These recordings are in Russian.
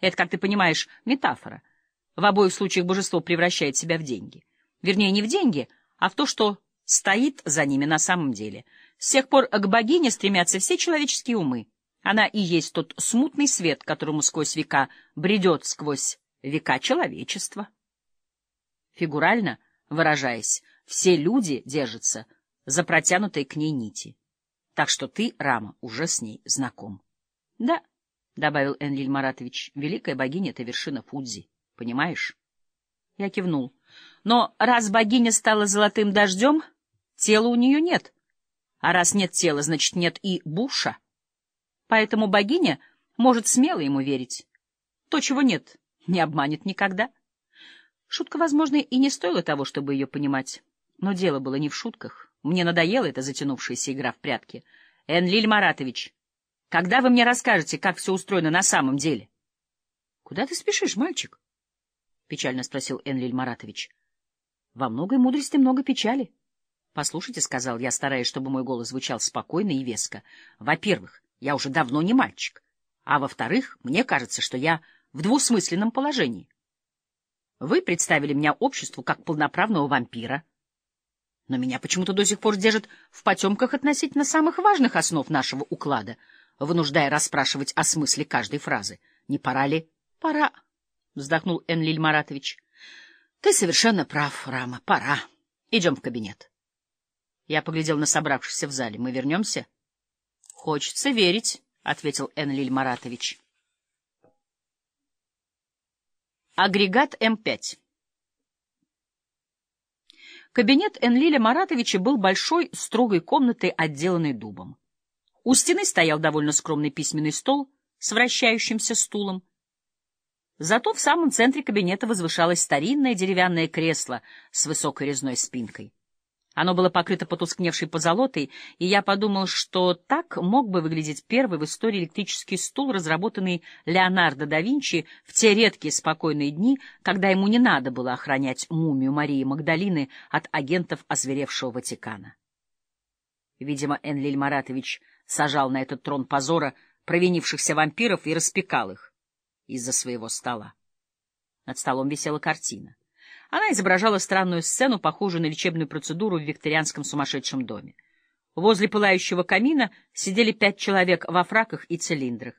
Это, как ты понимаешь, метафора. В обоих случаях божество превращает себя в деньги. Вернее, не в деньги, а в то, что стоит за ними на самом деле. С тех пор к богине стремятся все человеческие умы. Она и есть тот смутный свет, которому сквозь века бредет сквозь века человечества. Фигурально выражаясь, все люди держатся за протянутой к ней нити. Так что ты, Рама, уже с ней знаком. — Да, — добавил Энлиль Маратович, — великая богиня — это вершина Фудзи, понимаешь? Я кивнул. Но раз богиня стала золотым дождем, тела у нее нет. А раз нет тела, значит, нет и буша. Поэтому богиня может смело ему верить. То, чего нет, не обманет никогда. Шутка, возможно, и не стоила того, чтобы ее понимать. Но дело было не в шутках. Мне надоела эта затянувшаяся игра в прятки. Энлиль Маратович, когда вы мне расскажете, как все устроено на самом деле? — Куда ты спешишь, мальчик? — печально спросил Энлиль Маратович. — Во многой мудрости много печали. — Послушайте, — сказал я, стараясь, чтобы мой голос звучал спокойно и веско. — Во-первых, я уже давно не мальчик. А во-вторых, мне кажется, что я в двусмысленном положении. Вы представили меня обществу как полноправного вампира. Но меня почему-то до сих пор держат в потемках относительно самых важных основ нашего уклада, вынуждая расспрашивать о смысле каждой фразы. Не пора ли? — Пора, — вздохнул Энлиль Маратович. — Ты совершенно прав, Рама, пора. Идем в кабинет. Я поглядел на собравшихся в зале. Мы вернемся? — Хочется верить, — ответил Энлиль Маратович. Агрегат М5 Кабинет Энлиля Маратовича был большой, строгой комнатой, отделанной дубом. У стены стоял довольно скромный письменный стол с вращающимся стулом. Зато в самом центре кабинета возвышалось старинное деревянное кресло с высокой резной спинкой. Оно было покрыто потускневшей позолотой, и я подумал, что так мог бы выглядеть первый в истории электрический стул, разработанный Леонардо да Винчи в те редкие спокойные дни, когда ему не надо было охранять мумию Марии Магдалины от агентов озверевшего Ватикана. Видимо, Энлиль Маратович сажал на этот трон позора провинившихся вампиров и распекал их из-за своего стола. Над столом висела картина. Она изображала странную сцену, похожую на лечебную процедуру в викторианском сумасшедшем доме. Возле пылающего камина сидели пять человек во фраках и цилиндрах.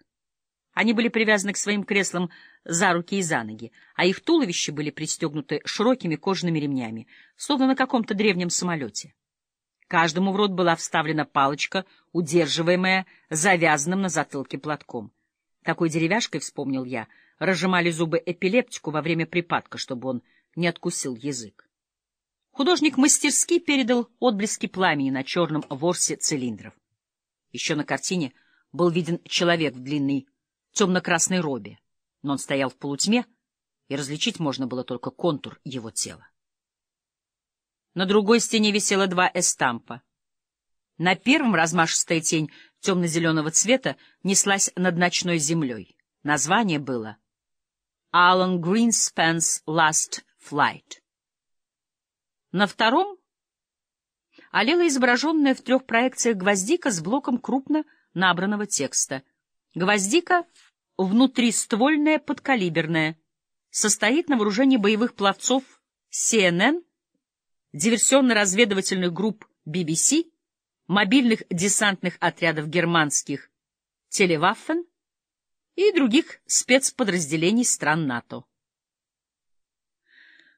Они были привязаны к своим креслам за руки и за ноги, а их туловища были пристегнуты широкими кожаными ремнями, словно на каком-то древнем самолете. Каждому в рот была вставлена палочка, удерживаемая завязанным на затылке платком. Такой деревяшкой, вспомнил я, разжимали зубы эпилептику во время припадка, чтобы он не откусил язык. Художник мастерски передал отблески пламени на черном ворсе цилиндров. Еще на картине был виден человек в длинной темно-красной робе, но он стоял в полутьме, и различить можно было только контур его тела. На другой стене висело два эстампа. На первом размашистая тень темно-зеленого цвета неслась над ночной землей. Название было «Alan Greenspan's Last Flight. На втором олела изображенная в трех проекциях гвоздика с блоком крупно набранного текста. Гвоздика внутриствольная подкалиберная, состоит на вооружении боевых пловцов CNN, диверсионно-разведывательных групп BBC, мобильных десантных отрядов германских Телеваффен и других спецподразделений стран НАТО.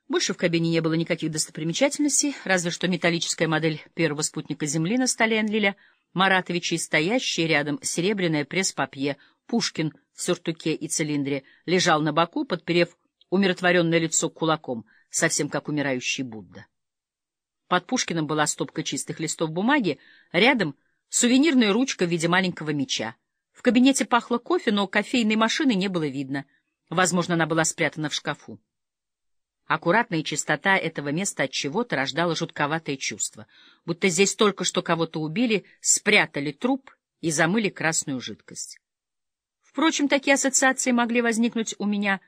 Больше в кабине не было никаких достопримечательностей, разве что металлическая модель первого спутника Земли на столе Энлиля, Маратовича и стоящий рядом серебряное пресс-папье, Пушкин в сюртуке и цилиндре, лежал на боку, подперев умиротворенное лицо кулаком, совсем как умирающий Будда. Под Пушкиным была стопка чистых листов бумаги, рядом сувенирная ручка в виде маленького меча. В кабинете пахло кофе, но кофейной машины не было видно. Возможно, она была спрятана в шкафу. Аккуратная чистота этого места от чего-то рождала жутковатое чувство, будто здесь только что кого-то убили, спрятали труп и замыли красную жидкость. Впрочем, такие ассоциации могли возникнуть у меня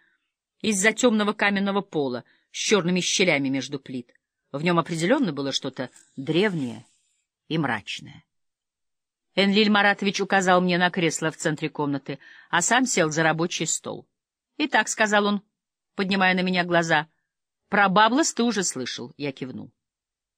из-за темного каменного пола с черными щелями между плит. В нем определенно было что-то древнее и мрачное. Энлиль Маратович указал мне на кресло в центре комнаты, а сам сел за рабочий стол. «Итак», — сказал он, поднимая на меня глаза, — «про Баблос ты уже слышал», — я кивнул.